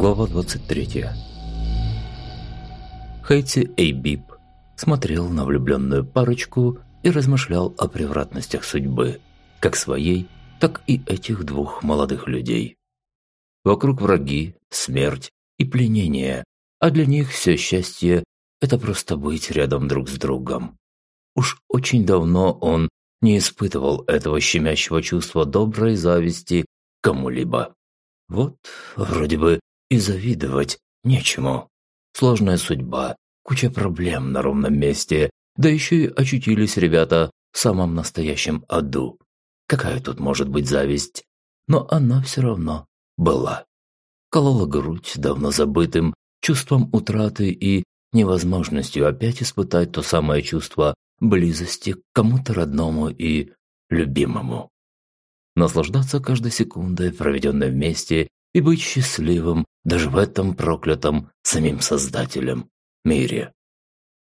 Глава 23. Хейти Эйбип смотрел на влюбленную парочку и размышлял о превратностях судьбы, как своей, так и этих двух молодых людей. Вокруг враги, смерть и пленение, а для них все счастье – это просто быть рядом друг с другом. Уж очень давно он не испытывал этого щемящего чувства доброй зависти кому-либо. Вот, вроде бы, и завидовать нечему. Сложная судьба, куча проблем на ровном месте, да еще и очутились ребята в самом настоящем аду. Какая тут может быть зависть? Но она все равно была. Колола грудь давно забытым, чувством утраты и невозможностью опять испытать то самое чувство близости к кому-то родному и любимому. Наслаждаться каждой секундой, проведенной вместе, и быть счастливым даже в этом проклятом самим Создателем мире.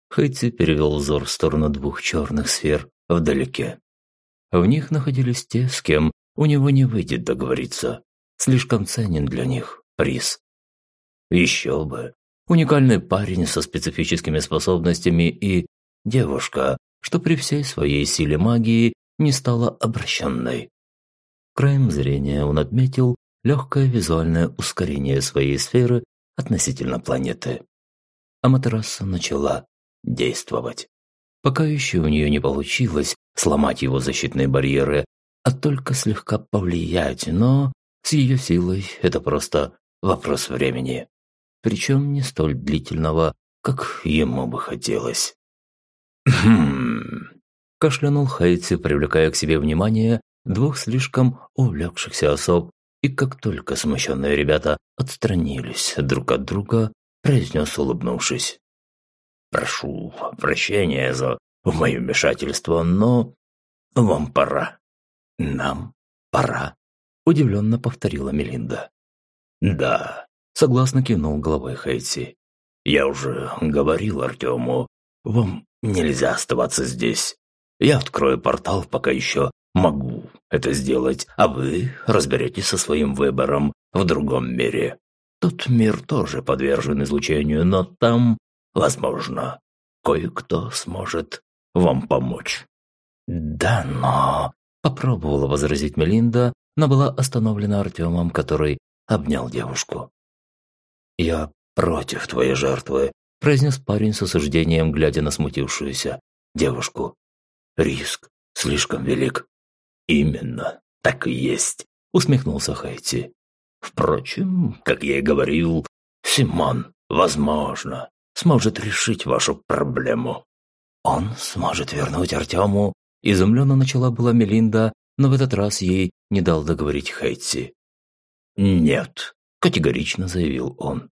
Хэти перевел взор в сторону двух черных сфер вдалеке. В них находились те, с кем у него не выйдет договориться. Слишком ценен для них приз. Еще бы. Уникальный парень со специфическими способностями и девушка, что при всей своей силе магии не стала обращенной. Краем зрения он отметил легкое визуальное ускорение своей сферы относительно планеты. Аматераса начала действовать. Пока еще у нее не получилось сломать его защитные барьеры, а только слегка повлиять, но с ее силой это просто вопрос времени. Причем не столь длительного, как ему бы хотелось. Кашлянул Хейти, привлекая к себе внимание двух слишком увлекшихся особ, и как только смущенные ребята отстранились друг от друга, произнес, улыбнувшись. «Прошу прощения за мое вмешательство, но вам пора». «Нам пора», – удивленно повторила Мелинда. «Да», – согласно кивнул головой Хейти. «Я уже говорил Артему, вам нельзя оставаться здесь. Я открою портал, пока еще могу это сделать, а вы разберетесь со своим выбором в другом мире. Тот мир тоже подвержен излучению, но там, возможно, кое-кто сможет вам помочь». «Да, но...» – попробовала возразить Мелинда, но была остановлена Артемом, который обнял девушку. «Я против твоей жертвы», – произнес парень с осуждением, глядя на смутившуюся девушку. «Риск слишком велик. «Именно, так и есть», – усмехнулся Хайти. «Впрочем, как я и говорил, Симон, возможно, сможет решить вашу проблему». «Он сможет вернуть Артему?» – изумленно начала была Мелинда, но в этот раз ей не дал договорить Хэтти. «Нет», – категорично заявил он.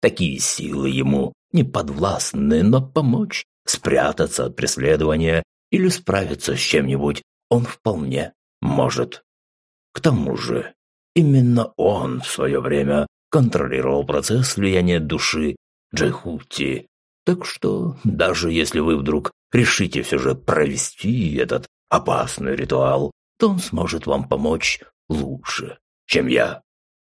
«Такие силы ему не подвластны, но помочь спрятаться от преследования или справиться с чем-нибудь он вполне может. К тому же, именно он в свое время контролировал процесс слияния души Джайхути. Так что, даже если вы вдруг решите все же провести этот опасный ритуал, то он сможет вам помочь лучше, чем я.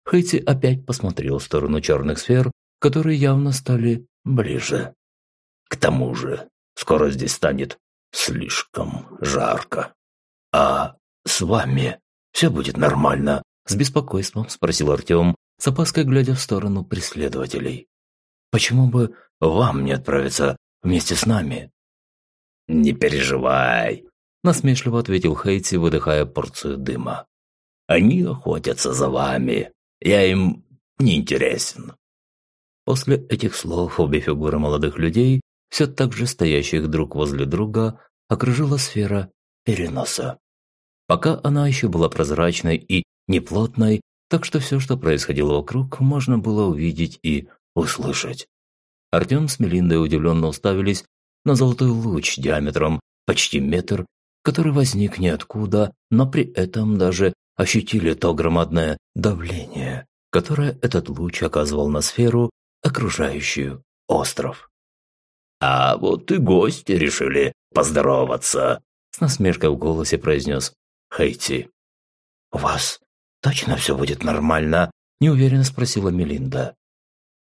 Хэти опять посмотрел в сторону черных сфер, которые явно стали ближе. К тому же, скоро здесь станет слишком жарко. А с вами все будет нормально?» С беспокойством спросил Артем, с опаской глядя в сторону преследователей. «Почему бы вам не отправиться вместе с нами?» «Не переживай», – насмешливо ответил Хейти, выдыхая порцию дыма. «Они охотятся за вами. Я им не интересен». После этих слов обе фигуры молодых людей, все так же стоящих друг возле друга, окружила сфера переноса. Пока она еще была прозрачной и неплотной, так что все, что происходило вокруг, можно было увидеть и услышать. Артем с Мелиндой удивленно уставились на золотой луч диаметром почти метр, который возник ниоткуда, но при этом даже ощутили то громадное давление, которое этот луч оказывал на сферу, окружающую остров. «А вот и гости решили поздороваться», – с насмешкой в голосе произнес Хейти. «У вас точно все будет нормально?» – неуверенно спросила Мелинда.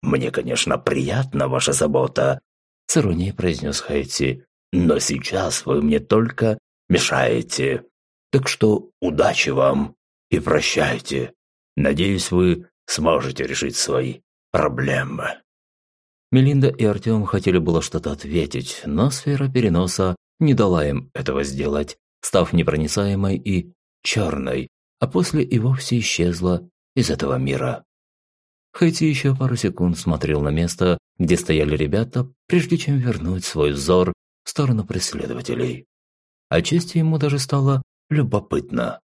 мне, конечно, приятна ваша забота», – с иронией произнес Хейти. «Но сейчас вы мне только мешаете. Так что удачи вам и прощайте. Надеюсь, вы сможете решить свои проблемы». Мелинда и Артем хотели было что-то ответить, но сфера переноса не дала им этого сделать, став непроницаемой и черной, а после и вовсе исчезла из этого мира. Хэти еще пару секунд смотрел на место, где стояли ребята, прежде чем вернуть свой взор в сторону преследователей. Отчасти ему даже стало любопытно,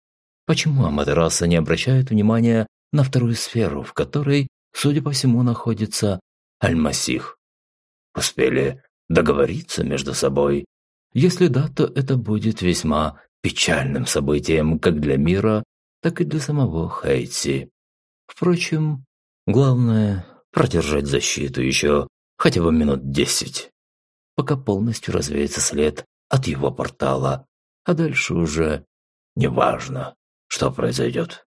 почему Аматераса не обращает внимания на вторую сферу, в которой, судя по всему, находится Альмасих. Успели договориться между собой. Если да, то это будет весьма печальным событием как для мира, так и для самого Хейти. Впрочем, Главное – продержать защиту еще хотя бы минут десять, пока полностью развеется след от его портала, а дальше уже неважно, что произойдет.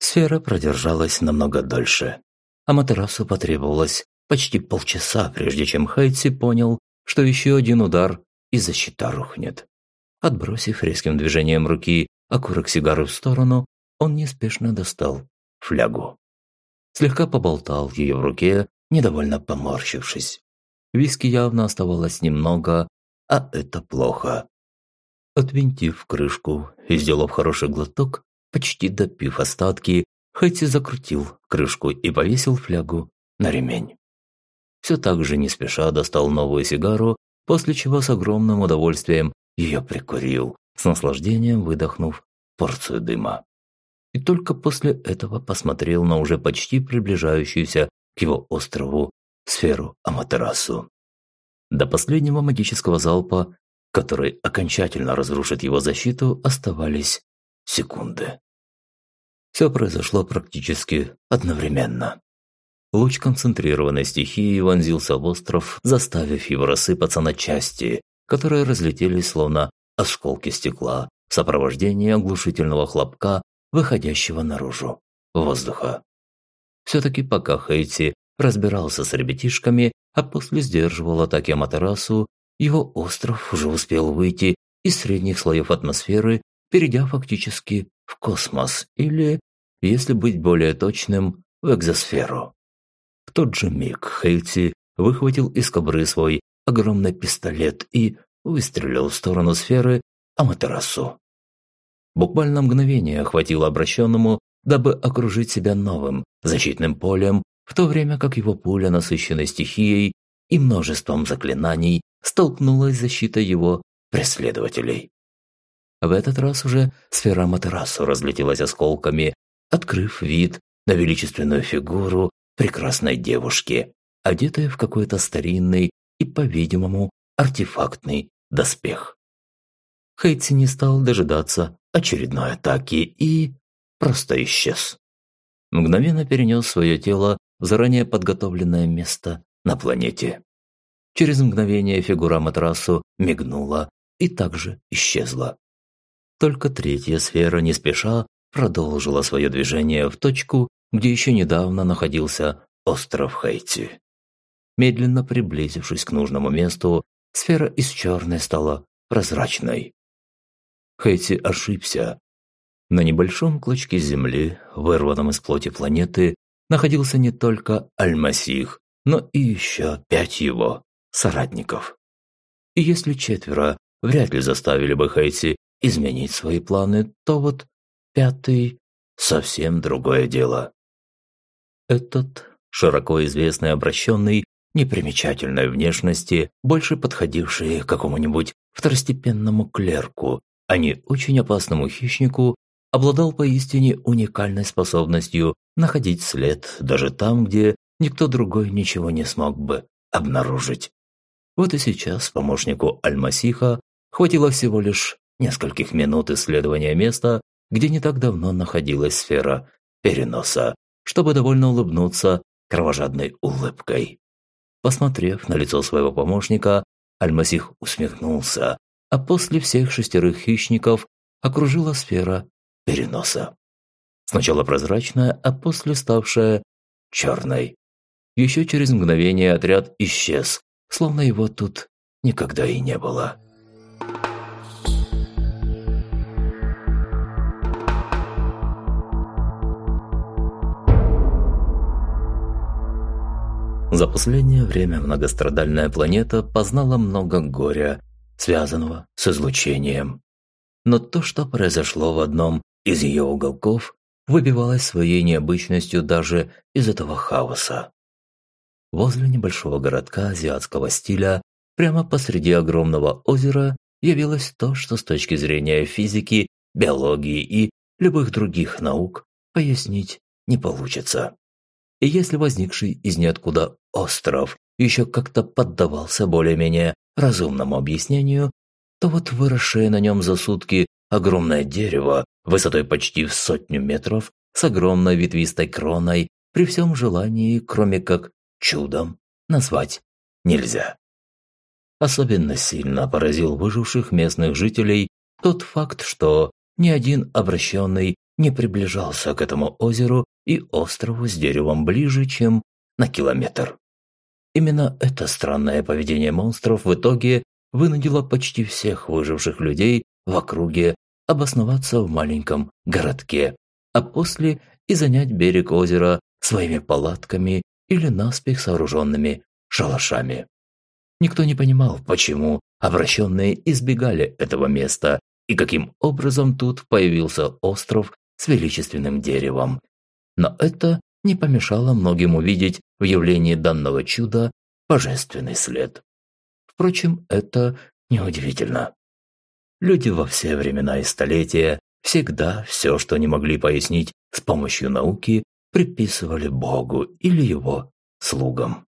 Сфера продержалась намного дольше, а Матерасу потребовалось почти полчаса, прежде чем Хайтси понял, что еще один удар и защита рухнет. Отбросив резким движением руки окурок сигары в сторону, он неспешно достал флягу слегка поболтал ее в руке, недовольно поморщившись. Виски явно оставалось немного, а это плохо. Отвинтив крышку и сделав хороший глоток, почти допив остатки, Хэти закрутил крышку и повесил флягу на ремень. Все так же не спеша достал новую сигару, после чего с огромным удовольствием ее прикурил, с наслаждением выдохнув порцию дыма и только после этого посмотрел на уже почти приближающуюся к его острову сферу Аматерасу. До последнего магического залпа, который окончательно разрушит его защиту, оставались секунды. Все произошло практически одновременно. Луч концентрированной стихии вонзился в остров, заставив его рассыпаться на части, которые разлетелись словно осколки стекла в сопровождении оглушительного хлопка выходящего наружу воздуха. Все-таки пока Хейти разбирался с ребятишками, а после сдерживал атаки Аматерасу, его остров уже успел выйти из средних слоев атмосферы, перейдя фактически в космос или, если быть более точным, в экзосферу. Тот же миг Хейти выхватил из кобры свой огромный пистолет и выстрелил в сторону сферы Аматерасу. Буквально мгновение хватило обращенному, дабы окружить себя новым защитным полем, в то время как его пуля, насыщенной стихией и множеством заклинаний, столкнулась с защитой его преследователей. В этот раз уже сфера Матерасу разлетелась осколками, открыв вид на величественную фигуру прекрасной девушки, одетой в какой-то старинный и, по-видимому, артефактный доспех. Хейтси не стал дожидаться очередной атаки и просто исчез. Мгновенно перенес свое тело в заранее подготовленное место на планете. Через мгновение фигура матрасу мигнула и также исчезла. Только третья сфера не спеша продолжила свое движение в точку, где еще недавно находился остров Хейти. Медленно приблизившись к нужному месту, сфера из черной стала прозрачной. Хэти ошибся. На небольшом клочке земли, вырванном из плоти планеты, находился не только Альмасих, но и еще пять его соратников. И если четверо вряд ли заставили бы Хэти изменить свои планы, то вот пятый – совсем другое дело. Этот широко известный обращенный непримечательной внешности, больше подходивший какому-нибудь второстепенному клерку а не очень опасному хищнику, обладал поистине уникальной способностью находить след даже там, где никто другой ничего не смог бы обнаружить. Вот и сейчас помощнику Альмасиха хватило всего лишь нескольких минут исследования места, где не так давно находилась сфера переноса, чтобы довольно улыбнуться кровожадной улыбкой. Посмотрев на лицо своего помощника, Альмасих усмехнулся, а после всех шестерых хищников окружила сфера переноса. Сначала прозрачная, а после ставшая черной. Еще через мгновение отряд исчез, словно его тут никогда и не было. За последнее время многострадальная планета познала много горя, связанного с излучением. Но то, что произошло в одном из ее уголков, выбивалось своей необычностью даже из этого хаоса. Возле небольшого городка азиатского стиля, прямо посреди огромного озера, явилось то, что с точки зрения физики, биологии и любых других наук пояснить не получится. И если возникший из ниоткуда остров еще как-то поддавался более-менее разумному объяснению, то вот выросшее на нем за сутки огромное дерево высотой почти в сотню метров с огромной ветвистой кроной при всем желании, кроме как чудом, назвать нельзя. Особенно сильно поразил выживших местных жителей тот факт, что ни один обращенный не приближался к этому озеру и острову с деревом ближе, чем на километр. Именно это странное поведение монстров в итоге вынудило почти всех выживших людей в округе обосноваться в маленьком городке, а после и занять берег озера своими палатками или наспех сооруженными шалашами. Никто не понимал, почему обращенные избегали этого места и каким образом тут появился остров с величественным деревом. Но это не помешало многим увидеть в явлении данного чуда божественный след. Впрочем, это неудивительно. Люди во все времена и столетия всегда все, что не могли пояснить с помощью науки, приписывали Богу или его слугам.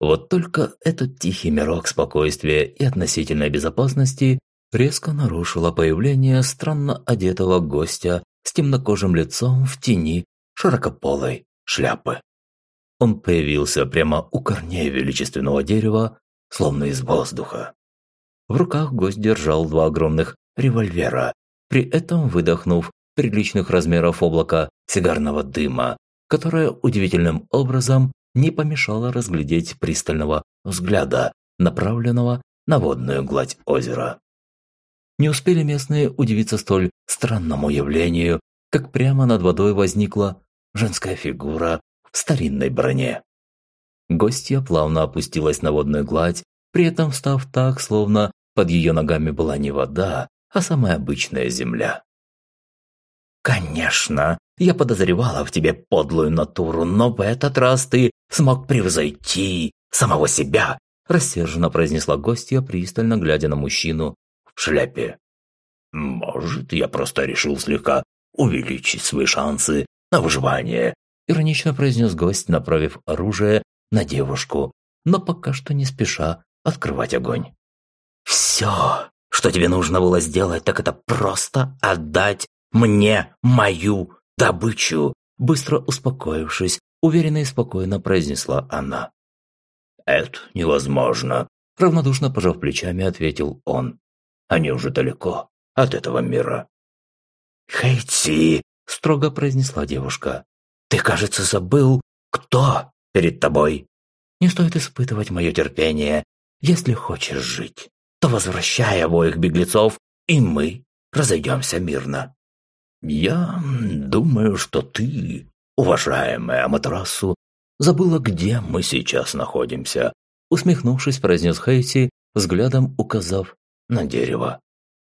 Вот только этот тихий мирок спокойствия и относительной безопасности резко нарушило появление странно одетого гостя с темнокожим лицом в тени широкополой шляпы. Он появился прямо у корней величественного дерева, словно из воздуха. В руках гость держал два огромных револьвера, при этом выдохнув приличных размеров облака сигарного дыма, которое удивительным образом не помешало разглядеть пристального взгляда, направленного на водную гладь озера. Не успели местные удивиться столь странному явлению, как прямо над водой возникла женская фигура в старинной броне. Гостья плавно опустилась на водную гладь, при этом став так, словно под ее ногами была не вода, а самая обычная земля. «Конечно, я подозревала в тебе подлую натуру, но в этот раз ты смог превзойти самого себя», рассерженно произнесла гостья, пристально глядя на мужчину в шляпе. «Может, я просто решил слегка увеличить свои шансы на выживание», иронично произнес гость, направив оружие на девушку, но пока что не спеша открывать огонь. «Все, что тебе нужно было сделать, так это просто отдать мне мою добычу!» Быстро успокоившись, уверенно и спокойно произнесла она. «Это невозможно», – равнодушно пожав плечами, ответил он. «Они уже далеко от этого мира». «Хэйти!» – строго произнесла девушка. «Ты, кажется, забыл, кто перед тобой. Не стоит испытывать мое терпение. Если хочешь жить, то возвращай обоих беглецов, и мы разойдемся мирно». «Я думаю, что ты, уважаемая Аматрасу, забыла, где мы сейчас находимся», усмехнувшись, произнес Хейси, взглядом указав на дерево.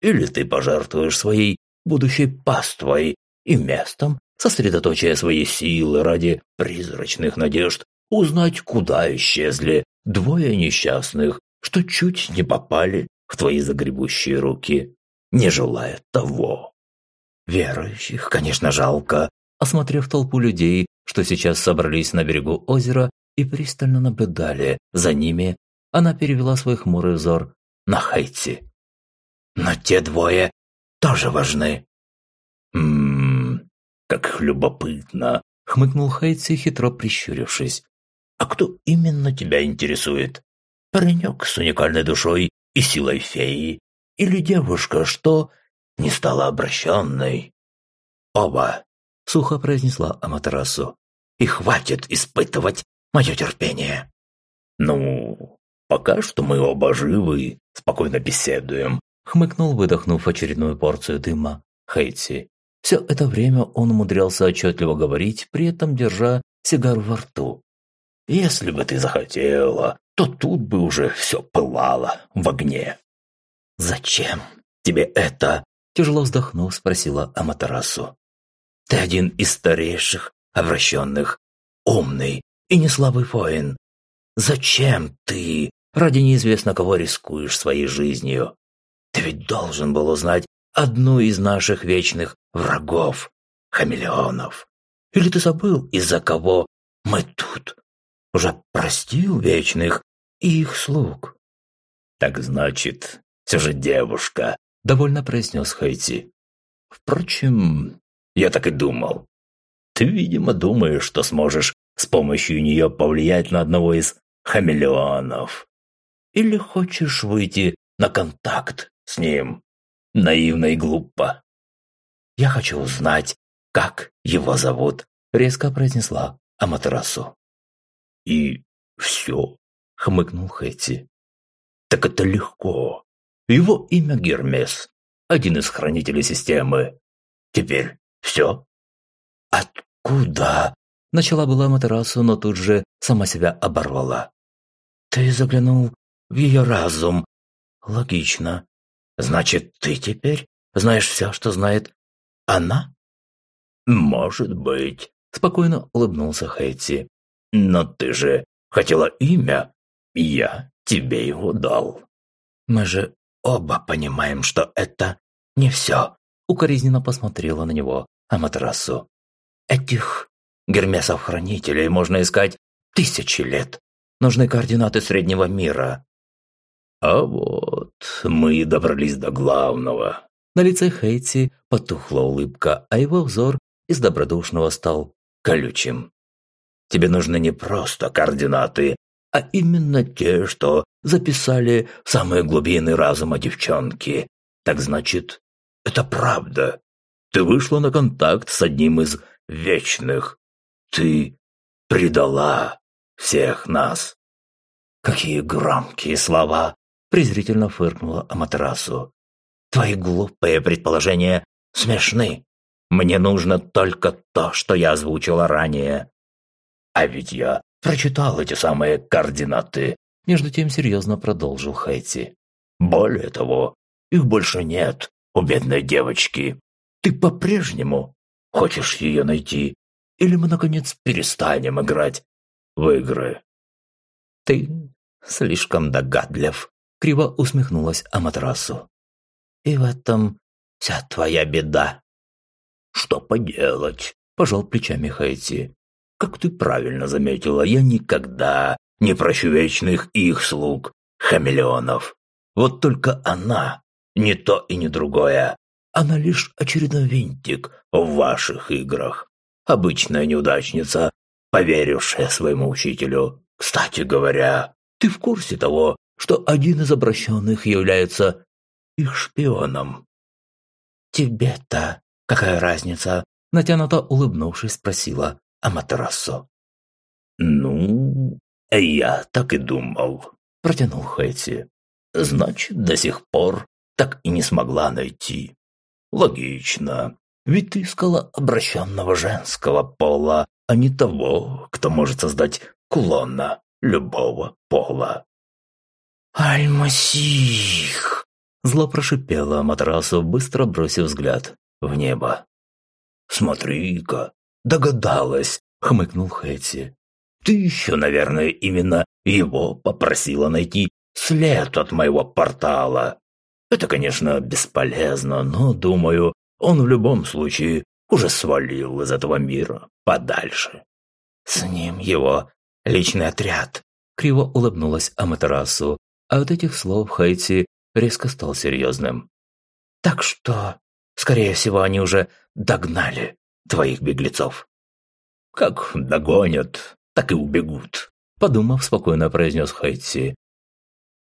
«Или ты пожертвуешь своей будущей паствой и местом, сосредоточая свои силы ради призрачных надежд узнать, куда исчезли двое несчастных, что чуть не попали в твои загребущие руки, не желая того. Верующих, конечно, жалко. Осмотрев толпу людей, что сейчас собрались на берегу озера и пристально наблюдали за ними, она перевела свой хмурый взор на Хейти. Но те двое тоже важны. Ммм, как любопытно, хмыкнул Хейти, хитро прищурившись. А кто именно тебя интересует? Паренек с уникальной душой и силой феи? Или девушка, что не стала обращенной. «Оба!» – сухо произнесла Аматерасу. и хватит испытывать мое терпение. Ну, пока что мы оба живы, спокойно беседуем, хмыкнул, выдохнув очередную порцию дыма Хейти. Все это время он умудрялся отчетливо говорить, при этом держа сигару во рту. «Если бы ты захотела, то тут бы уже все пылало в огне». «Зачем тебе это?» – тяжело вздохнув, спросила Аматерасу. «Ты один из старейших обращенных, умный и не слабый воин. Зачем ты ради неизвестно кого рискуешь своей жизнью? Ты ведь должен был узнать одну из наших вечных врагов – хамелеонов. Или ты забыл, из-за кого мы тут? Уже простил вечных и их слуг?» «Так значит, все же девушка», – довольно произнес Хейти. «Впрочем, я так и думал. Ты, видимо, думаешь, что сможешь с помощью нее повлиять на одного из хамелеонов. Или хочешь выйти на контакт с ним? Наивно и глупо. Я хочу узнать, как его зовут, резко произнесла Аматерасу. И все, хмыкнул Хэти. Так это легко. Его имя Гермес, один из хранителей системы. Теперь все? «Откуда?» – начала была Матерасу, но тут же сама себя оборвала. «Ты заглянул в ее разум. Логично. Значит, ты теперь знаешь все, что знает она?» «Может быть», – спокойно улыбнулся Хэтти. «Но ты же хотела имя. Я тебе его дал». «Мы же оба понимаем, что это не все», – укоризненно посмотрела на него Аматерасу. Этих гермесов-хранителей можно искать тысячи лет. Нужны координаты среднего мира. А вот мы и добрались до главного. На лице Хейти потухла улыбка, а его взор из добродушного стал колючим. Тебе нужны не просто координаты, а именно те, что записали самые глубины разума девчонки. Так значит, это правда. Ты вышла на контакт с одним из вечных. Ты предала всех нас. Какие громкие слова, презрительно фыркнула Аматерасу. Твои глупые предположения смешны. Мне нужно только то, что я озвучила ранее. А ведь я прочитал эти самые координаты. Между тем серьезно продолжил Хэти. Более того, их больше нет у бедной девочки. Ты по-прежнему Хочешь ее найти? Или мы, наконец, перестанем играть в игры?» «Ты слишком догадлив», — криво усмехнулась Аматрасу. «И в этом вся твоя беда». «Что поделать?» – пожал плечами Хэти. «Как ты правильно заметила, я никогда не прощу вечных их слуг, хамелеонов. Вот только она, не то и не другое, она лишь очередной винтик в ваших играх. Обычная неудачница, поверившая своему учителю. Кстати говоря, ты в курсе того, что один из обращенных является их шпионом?» «Тебе-то какая разница?» – натянуто улыбнувшись, спросила Аматерасо. «Ну, я так и думал», – протянул Хэти. «Значит, до сих пор так и не смогла найти. Логично. Ведь ты искала обращенного женского пола, а не того, кто может создать кулона любого пола. «Альмасих!» Зло прошипело матрасу, быстро бросив взгляд в небо. «Смотри-ка, догадалась!» — хмыкнул Хэти. «Ты еще, наверное, именно его попросила найти след от моего портала. Это, конечно, бесполезно, но, думаю, он в любом случае уже свалил из этого мира подальше. С ним его личный отряд. Криво улыбнулась Аматерасу, а от этих слов Хайти резко стал серьезным. Так что, скорее всего, они уже догнали твоих беглецов. Как догонят, так и убегут, подумав, спокойно произнес Хайти.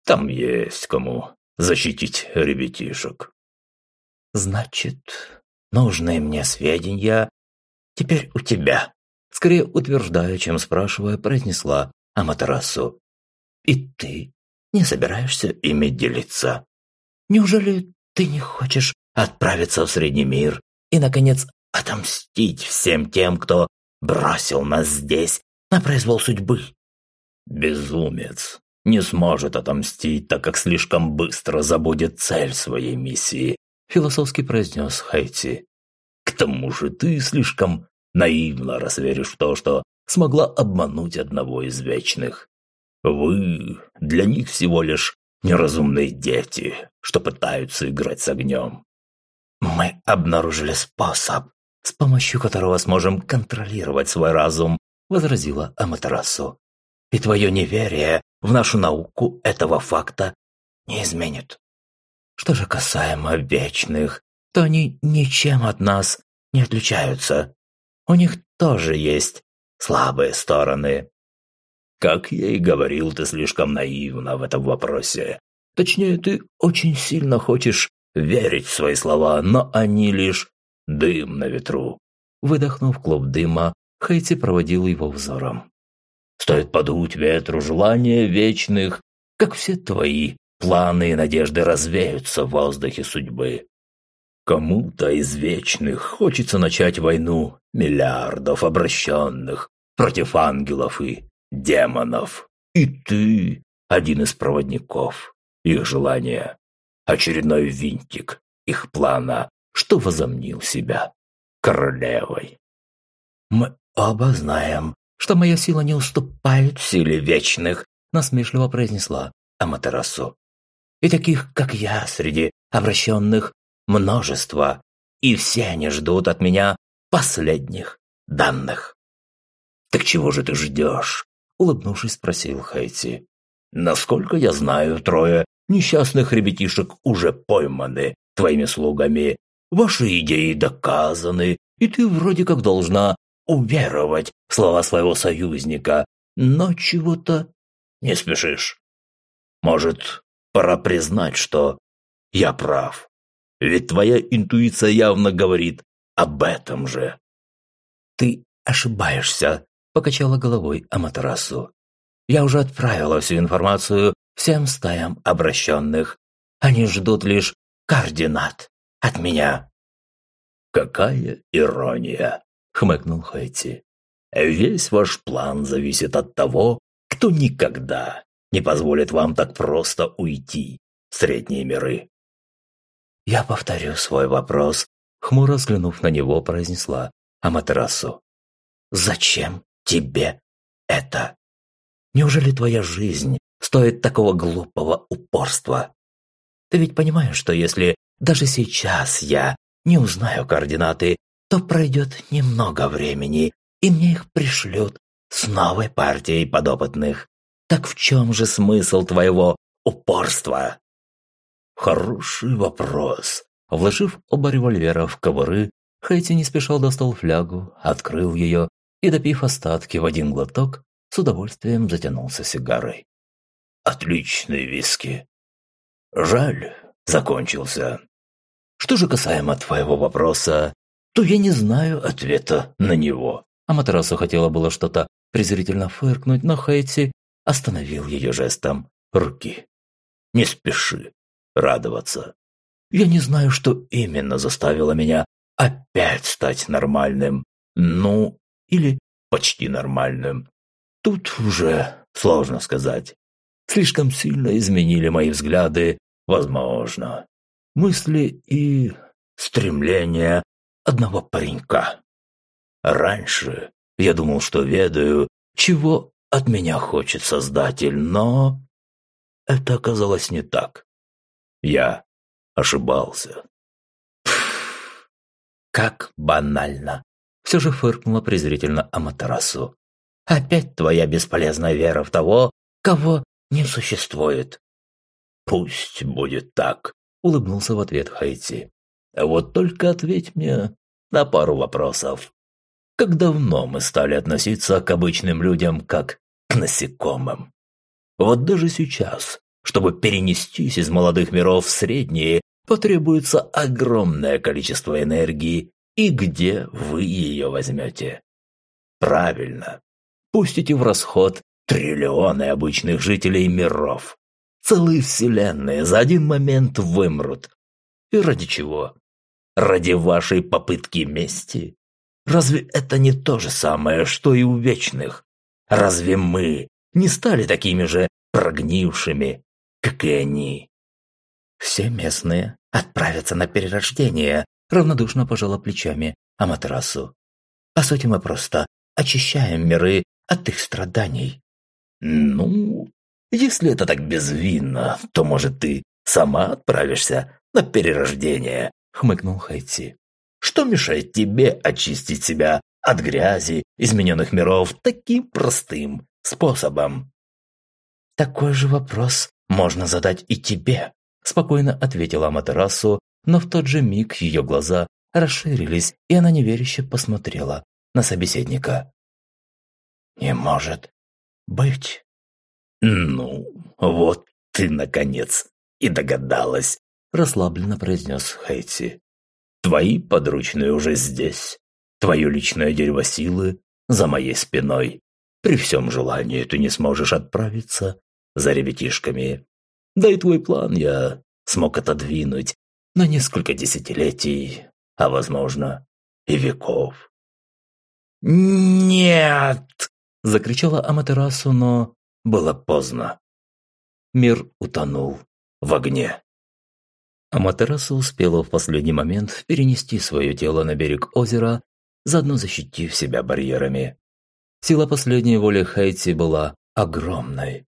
Там есть кому защитить ребятишек. Значит, нужные мне сведения теперь у тебя, скорее утверждая, чем спрашивая, произнесла Аматерасу. «И ты не собираешься ими делиться? Неужели ты не хочешь отправиться в Средний мир и, наконец, отомстить всем тем, кто бросил нас здесь на произвол судьбы?» «Безумец не сможет отомстить, так как слишком быстро забудет цель своей миссии», философски произнес Хайти. «К тому же ты слишком наивно разверишь в то, что смогла обмануть одного из вечных. Вы для них всего лишь неразумные дети, что пытаются играть с огнем. Мы обнаружили способ, с помощью которого сможем контролировать свой разум, возразила Аматерасу. И твое неверие в нашу науку этого факта не изменит. Что же касаемо вечных, то они ничем от нас не отличаются. У них тоже есть слабые стороны. Как я и говорил, ты слишком наивна в этом вопросе. Точнее, ты очень сильно хочешь верить в свои слова, но они лишь дым на ветру. Выдохнув клуб дыма, Хейти проводил его взором. Стоит подуть ветру желания вечных, как все твои планы и надежды развеются в воздухе судьбы. Кому-то из вечных хочется начать войну миллиардов обращенных против ангелов и демонов. И ты один из проводников их желания, очередной винтик их плана, что возомнил себя королевой. Мы оба знаем, что моя сила не уступает силе вечных, насмешливо произнесла Аматерасу. И таких, как я, среди обращенных множество, и все они ждут от меня последних данных. «Так чего же ты ждешь?» – улыбнувшись, спросил Хайти. «Насколько я знаю, трое несчастных ребятишек уже пойманы твоими слугами. Ваши идеи доказаны, и ты вроде как должна уверовать в слова своего союзника, но чего-то не спешишь. Может, пора признать, что я прав. Ведь твоя интуиция явно говорит об этом же. Ты ошибаешься, покачала головой Аматерасу. Я уже отправила всю информацию всем стаям обращенных. Они ждут лишь координат от меня. Какая ирония, хмыкнул Хэти. Весь ваш план зависит от того, кто никогда не позволит вам так просто уйти в средние миры. «Я повторю свой вопрос», — хмуро взглянув на него, произнесла Аматерасу. «Зачем тебе это? Неужели твоя жизнь стоит такого глупого упорства? Ты ведь понимаешь, что если даже сейчас я не узнаю координаты, то пройдет немного времени, и мне их пришлют с новой партией подопытных. Так в чем же смысл твоего упорства?» Хороший вопрос. Вложив оба револьвера в кобуры, Хэти не спеша достал флягу, открыл ее и, допив остатки в один глоток, с удовольствием затянулся сигарой. Отличные виски. Жаль, закончился. Что же касаемо твоего вопроса, то я не знаю ответа на него. Аматерасу хотела было что-то презрительно фыркнуть, но Хэти остановил ее жестом руки. Не спеши радоваться. Я не знаю, что именно заставило меня опять стать нормальным. Ну, или почти нормальным. Тут уже сложно сказать. Слишком сильно изменили мои взгляды, возможно, мысли и стремления одного паренька. Раньше я думал, что ведаю, чего от меня хочет Создатель, но это оказалось не так. Я ошибался. как банально. Все же фыркнула презрительно Аматерасу. Опять твоя бесполезная вера в того, кого не существует. Пусть будет так, улыбнулся в ответ Хайти. Вот только ответь мне на пару вопросов. Как давно мы стали относиться к обычным людям как к насекомым? Вот даже сейчас, чтобы перенестись из молодых миров в средние, потребуется огромное количество энергии, и где вы ее возьмете? Правильно. Пустите в расход триллионы обычных жителей миров. Целые вселенные за один момент вымрут. И ради чего? Ради вашей попытки мести? Разве это не то же самое, что и у вечных? Разве мы не стали такими же прогнившими, как и они? Все местные отправятся на перерождение, равнодушно пожала плечами Аматерасу. А с этим мы просто очищаем миры от их страданий. Ну, если это так безвинно, то, может, ты сама отправишься на перерождение, хмыкнул Хайти. Что мешает тебе очистить себя от грязи измененных миров таким простым способом? Такой же вопрос можно задать и тебе, спокойно ответила Аматерасу, но в тот же миг ее глаза расширились, и она неверяще посмотрела на собеседника. «Не может быть». «Ну, вот ты, наконец, и догадалась», – расслабленно произнес Хейти. «Твои подручные уже здесь. Твое личное дерево силы за моей спиной. При всем желании ты не сможешь отправиться за ребятишками. Да и твой план я смог отодвинуть на несколько десятилетий, а, возможно, и веков. «Нет!» – закричала Аматерасу, но было поздно. Мир утонул в огне. Аматерасу успела в последний момент перенести свое тело на берег озера, заодно защитив себя барьерами. Сила последней воли Хейти была огромной,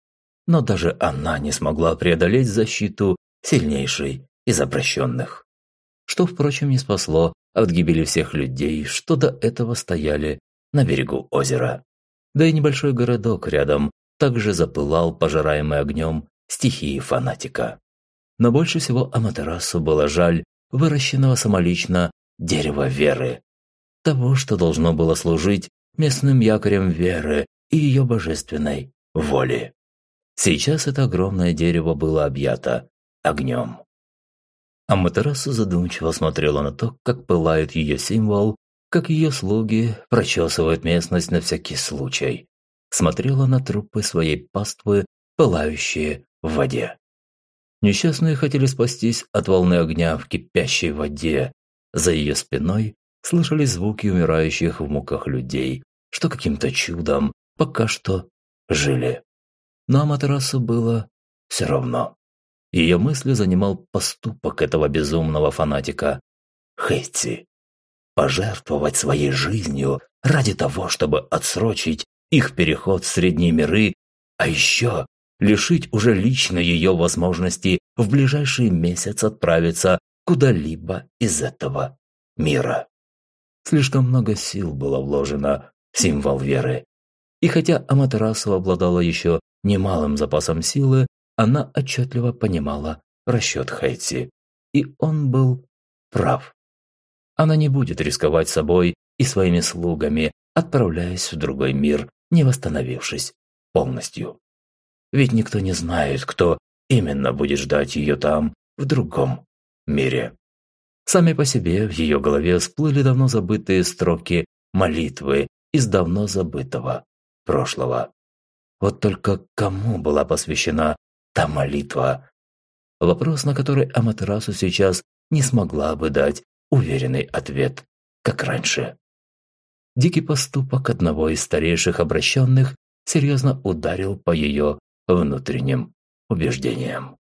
но даже она не смогла преодолеть защиту сильнейшей из обращенных. Что, впрочем, не спасло от гибели всех людей, что до этого стояли на берегу озера. Да и небольшой городок рядом также запылал, пожираемый огнем стихии фанатика. Но больше всего Аматерасу было жаль выращенного самолично дерева веры. Того, что должно было служить местным якорем веры и ее божественной воли. Сейчас это огромное дерево было объято огнем. Аматерасу задумчиво смотрела на то, как пылает ее символ, как ее слуги прочесывают местность на всякий случай. Смотрела на трупы своей паствы, пылающие в воде. Несчастные хотели спастись от волны огня в кипящей воде. За ее спиной слышались звуки умирающих в муках людей, что каким-то чудом пока что жили. Но Аматерасу было все равно. Ее мысли занимал поступок этого безумного фанатика. Хэтти. Пожертвовать своей жизнью ради того, чтобы отсрочить их переход в средние миры, а еще лишить уже лично ее возможности в ближайший месяц отправиться куда-либо из этого мира. Слишком много сил было вложено в символ веры. И хотя Аматерасу обладала еще немалым запасом силы, она отчетливо понимала расчет Хэтти. И он был прав. Она не будет рисковать собой и своими слугами, отправляясь в другой мир, не восстановившись полностью. Ведь никто не знает, кто именно будет ждать ее там, в другом мире. Сами по себе в ее голове всплыли давно забытые строки молитвы из давно забытого прошлого. Вот только кому была посвящена та молитва? Вопрос, на который Аматерасу сейчас не смогла бы дать уверенный ответ, как раньше. Дикий поступок одного из старейших обращенных серьезно ударил по ее внутренним убеждениям.